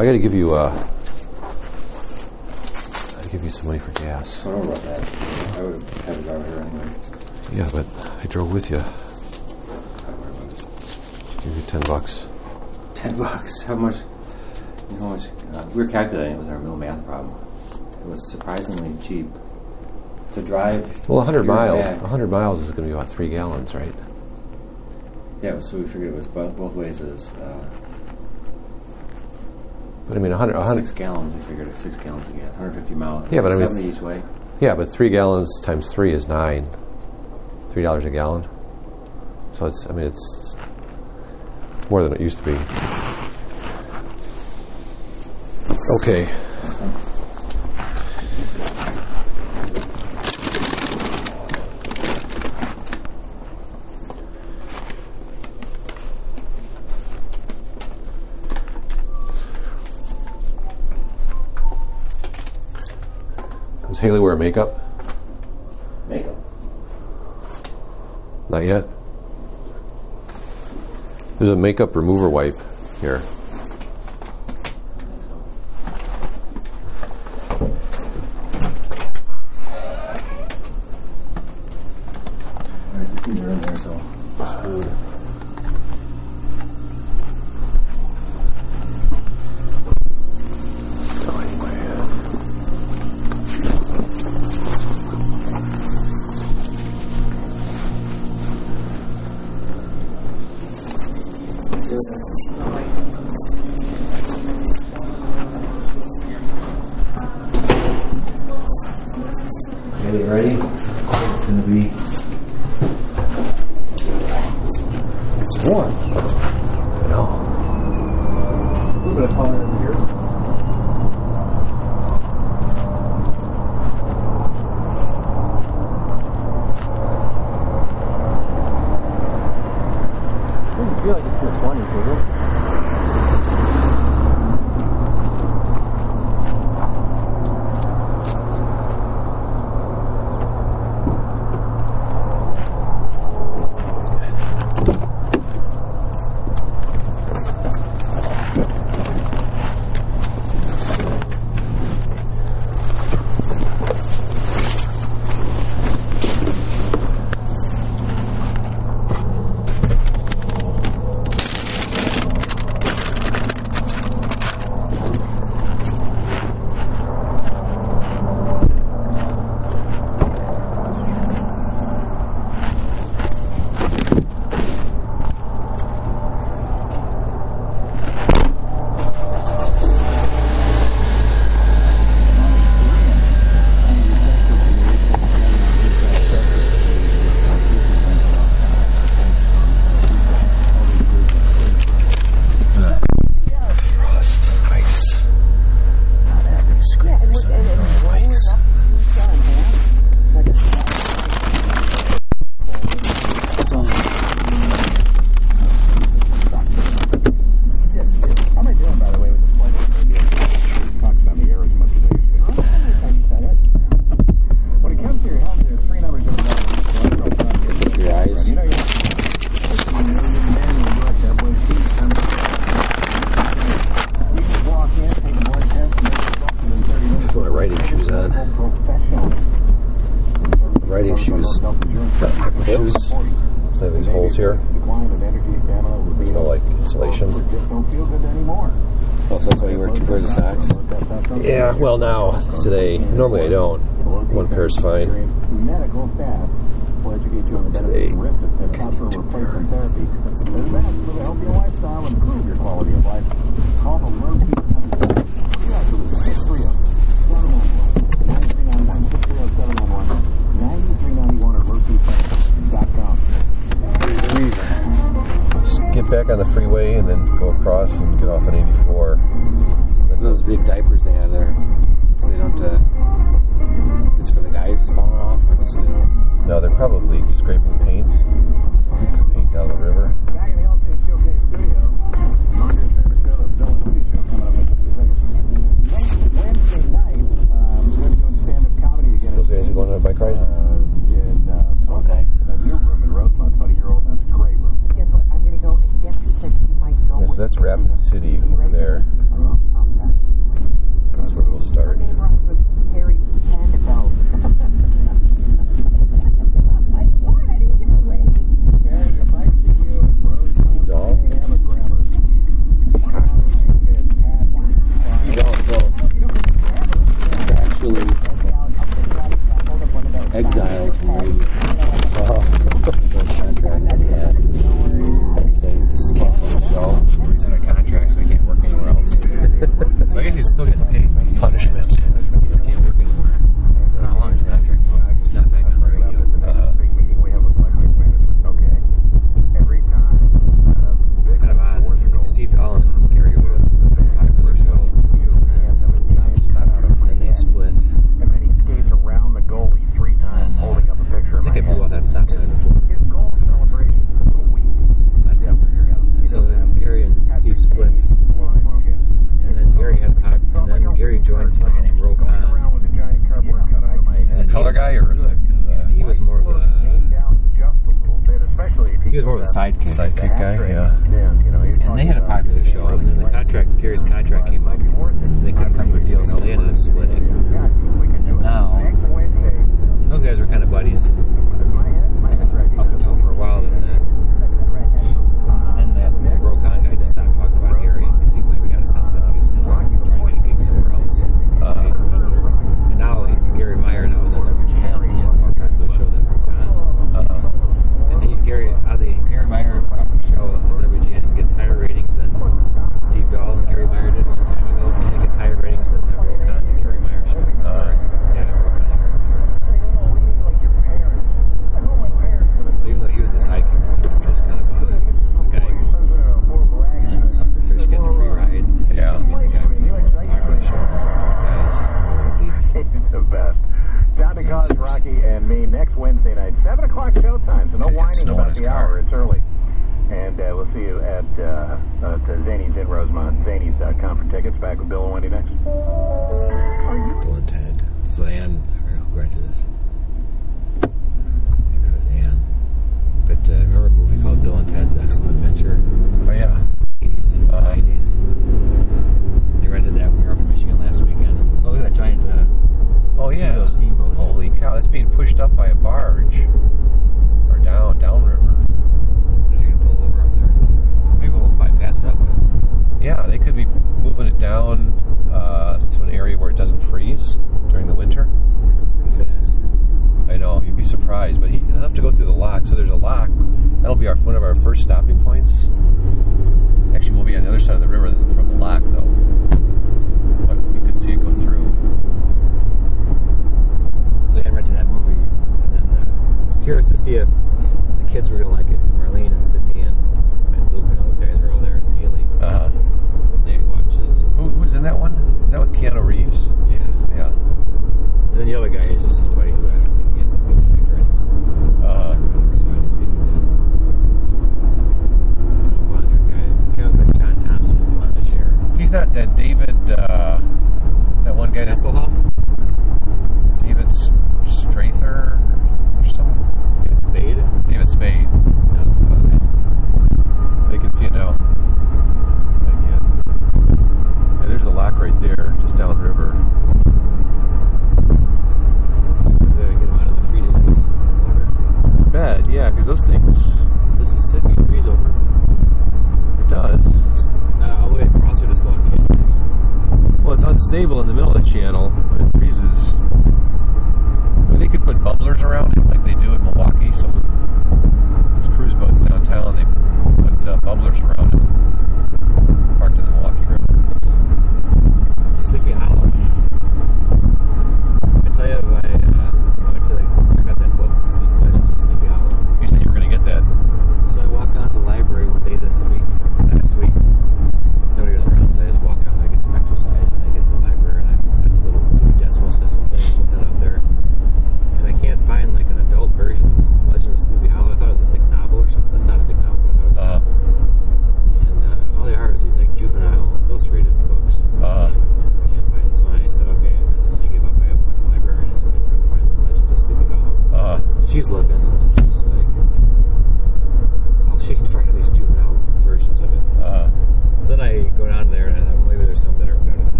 I got to give you. Uh, I give you some money for gas. I don't know about that. I would have had it out here anyway. Yeah, but I drove with you. Give you ten bucks. Ten bucks. How much? You know how much? Uh, we were calculating. It was our middle math problem. It was surprisingly cheap to drive. Well, hundred miles. hundred miles is going to be about three gallons, right? Yeah, so we figured it was both, both ways is uh, But I mean, hundred. hundred. six gallons. We figured six gallons of gas, 150 miles. Yeah, but I mean- 70 each way. Yeah, but three gallons times three is nine. Three dollars a gallon. So it's. I mean, it's. It's more than it used to be. Okay. Makeup? Makeup. Not yet. There's a makeup remover wipe here. No. a little bit of color in here. Yeah, well now today normally I don't. One pair's fine. Medical staff will educate you on the benefits and risks of replacement therapy. There's benefits for the healthier lifestyle and improve your quality of life. Call the Low T Company. 9391 or lowtfence.com. Just get back on the freeway and then go across and get off on 84 those big diapers they have there, so they don't. Uh, it's for the guys falling off, or so they don't. No, they're probably scraping paint, paint out of the river. guys are going on a bike ride? Uh, in, uh, it's all guys. A new room in Rosemont, about a year old, that's a gray room. Yeah, but I'm going to go and guess who said he might go Yeah, so that's Rapid City over there. guy, or is it? Is it he was more of a. He was more of a sidekick. Sidekick guy, yeah. And they had a popular show, and then the contract, Gary's contract came up, they couldn't come to a deal, so they ended up splitting. And now, those guys were kind of buddies up until for a while, and then uh,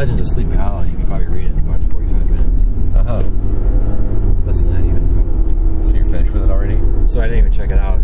Legends of Sleepy Hollow, you can probably read it in about 45 minutes. Uh huh. Less than that, even probably. So you're finished with it already? So I didn't even check it out.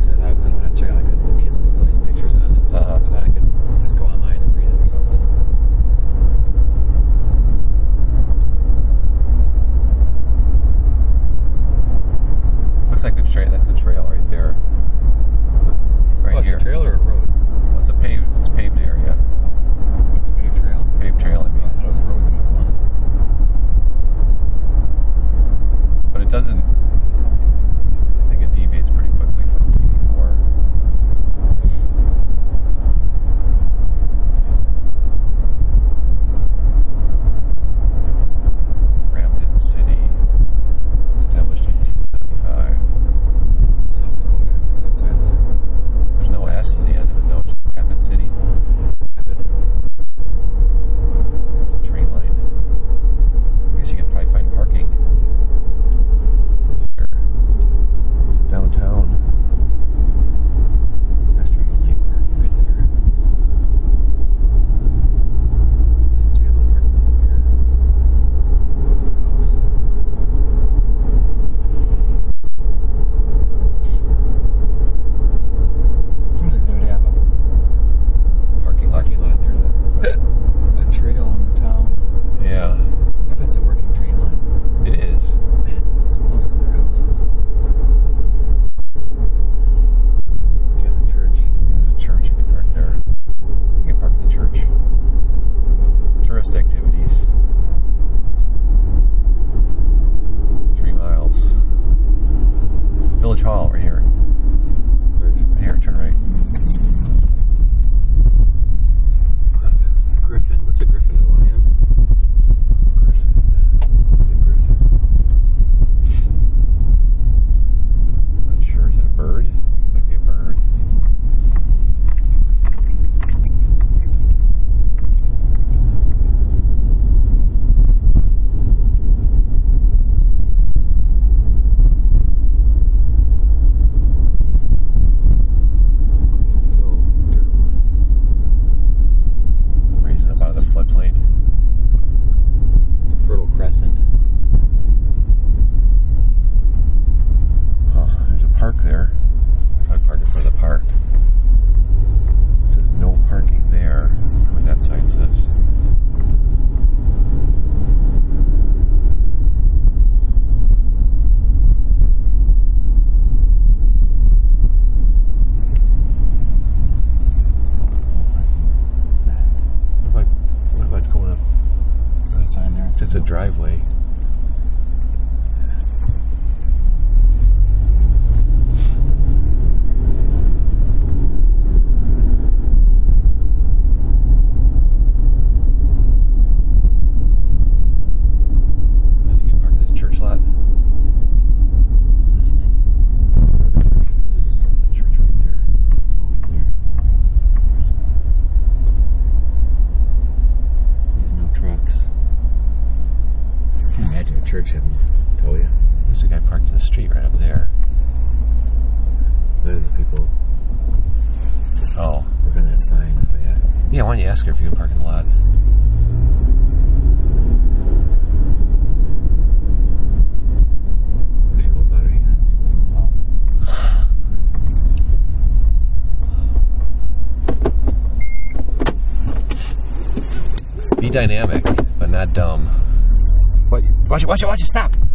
dynamic, but not dumb. What? Watch it! Watch it! Watch it! Stop!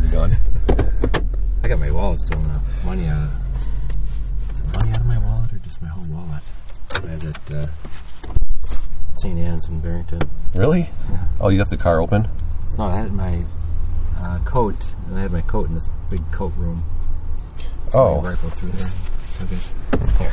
Jacks and your tires will be gone. I got my wallet still now. Money out. Is it money out of my wallet or just my whole wallet? I had at uh, St. Anne's in Barrington. Really? Oh, you left the car open? No, I had my uh, coat, and I had my coat in this big coat room. So Oh. I rifled through there. Took it. Here.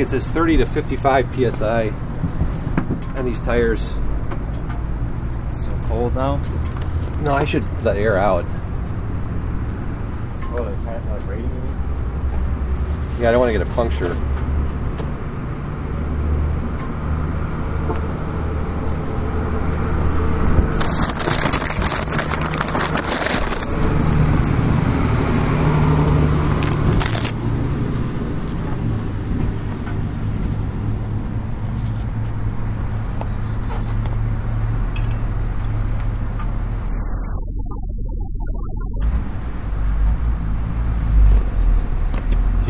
It says 30 to 55 psi on these tires. So cold now. No, I should let air out. Oh, the kind of rating? Yeah, I don't want to get a puncture.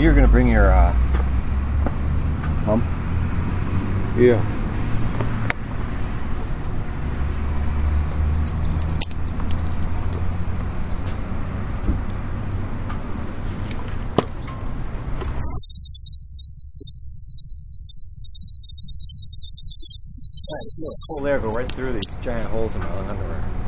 So you're gonna bring your uh, pump? Yeah. Cold air go right through these giant holes in my underwear.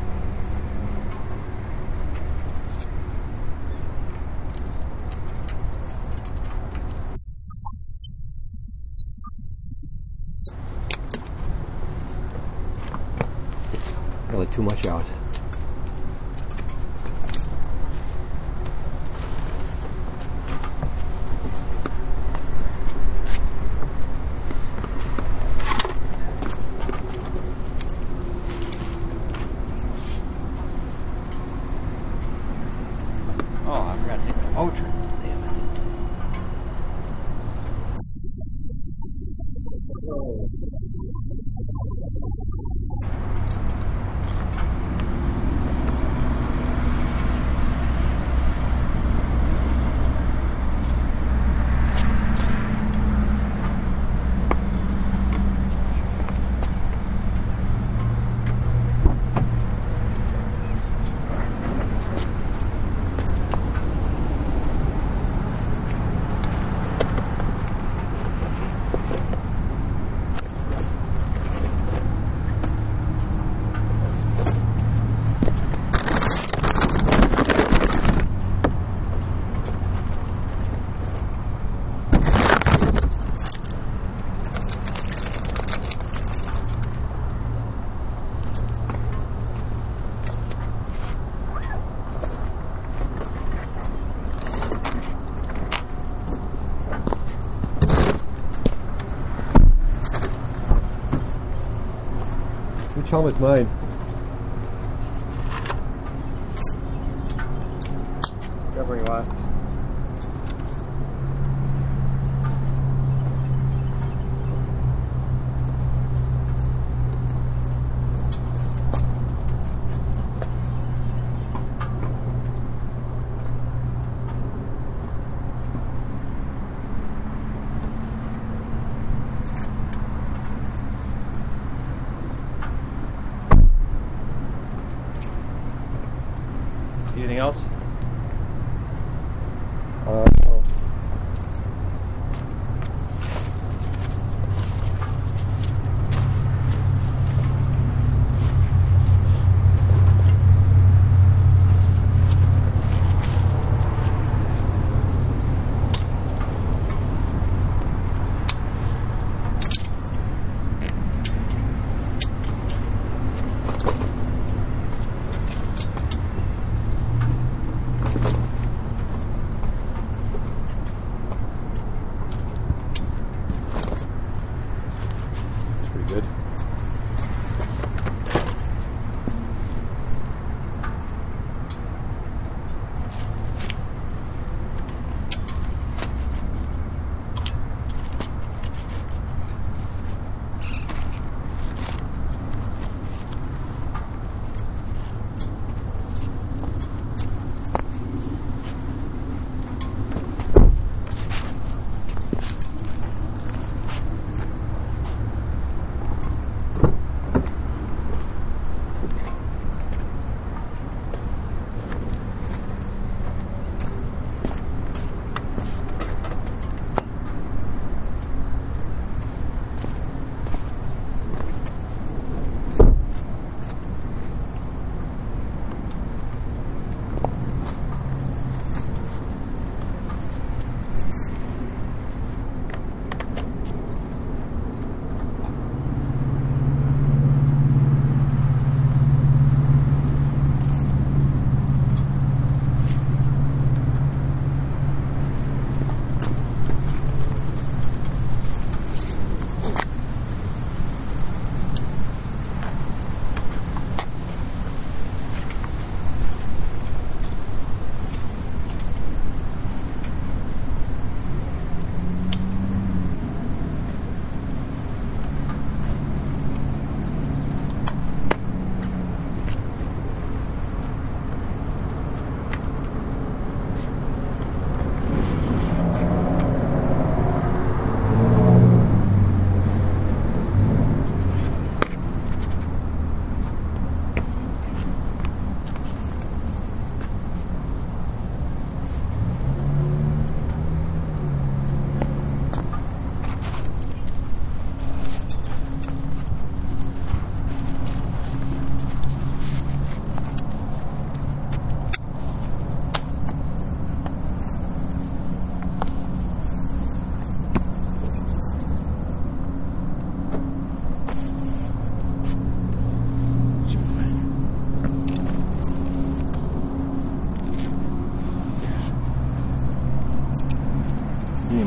Helmet's mine?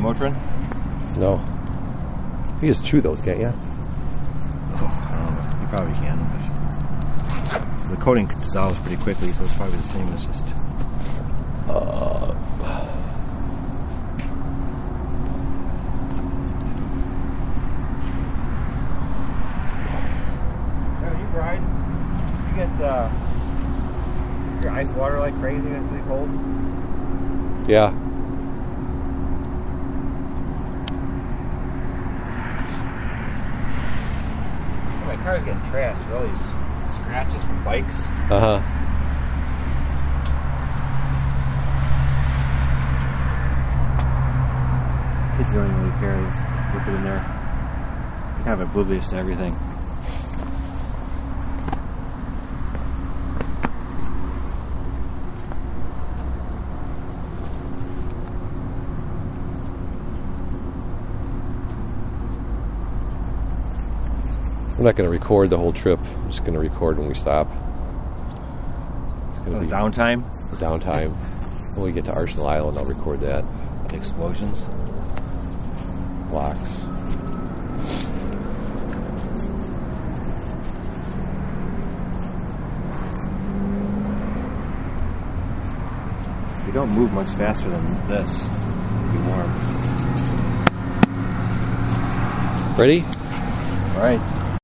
Motrin? No. You just chew those, can't you? I don't know. You probably can. 'cause the coating dissolves pretty quickly, so it's probably the same. It's just. Uh. you ride. You get uh, your ice water like crazy when it's really cold. Yeah. My car's getting trashed with all these scratches from bikes. Uh huh. Kids don't even really care. They just whip it in there. Kind of oblivious to everything. Not going to record the whole trip. I'm just going to record when we stop. It's going to Oh, be downtime, downtime. When we get to Arsenal Island, I'll record that. explosions. Blocks. You don't move much faster than this, be warm. Ready? All right.